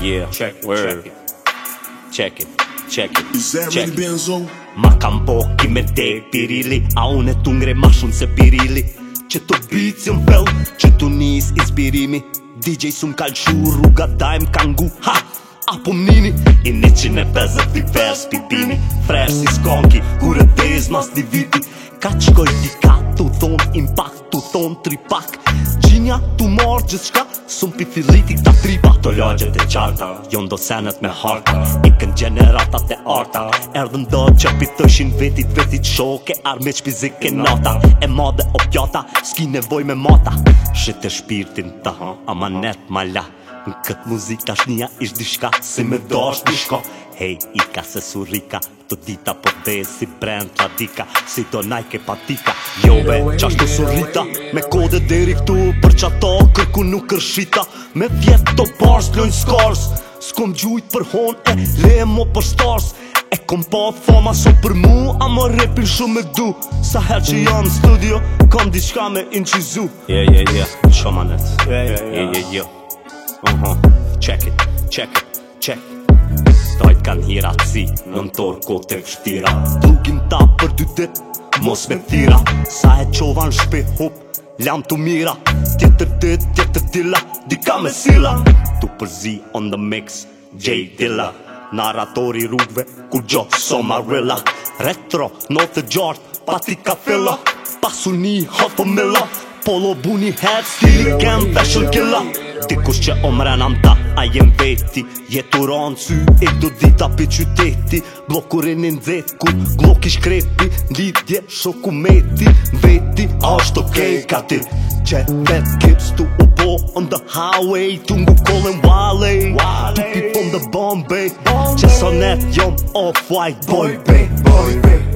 yeah. Check it, Word. check it. Check it. Check it. Is that check really Benzo? Ma kam poki me te pirili, a unë tu pirili. Që të bitë si më fel, inspirimi. DJ su më kalë shu, rruga ha! apo mnini I një qine pëzët t'i fers pipini Fres i skonki, kure tez mas t'i viti Ka qkoj t'i ka, t'u thon impact, t'u thon tripak Gjinja t'u morë gjithë shka, sum pi filiti t'a tripa To lojgjët e qarta, jon do senet me harta I kën gjeneratat e arta Erdhën do që pithëshin vetit vetit shoke që pizik e nata E madhe o pjata, s'ki nevoj me mata Shete shpirtin ta, ama net ma la Në këtë muzikë tashnia ish dishka Si me dosht dishko Hej, ika se surika Të dita po dhe si brand la dika Si do najke patika Yo jo ve, qashtu su Me kode deri këtu Për qato kërku nuk kërshita Me vjetë të bars Gjojnë skars S'kom gjujt për hon e Le mo për stars E kom pa fama so për mu A më repin shumë me du Sa her që jam studio Kom diçka me incizu Yeah, yeah, yeah Shomanet Yeah, yeah, yeah, yeah, yeah, yeah uh mhm. -huh. Check it, check it, check Stojt kan hira ci, nën torë kote fështira Dukin ta për dy dit, mos me thira Sa e qovan shpe hop, lam të mira Tjetër dit, tjetër dilla, dika me sila Tu përzi on the mix, J Dilla Narratori rrugve, ku gjo somarilla Retro, në të gjartë, pati ka fillo Pasu një hotë për Polo bu një herë Stili kem veshër killa Dikush që omre në mta A jem veti Jetu ranë sy E do dita pi qyteti Blokurin e nëzit Ku glok ish krepi Lidje shoku meti Veti A është okej okay, kati Që vet kips u po On the highway Tu ngu kolen wale Tu pip on the bombay Që sonet jom off white Boy bay Boy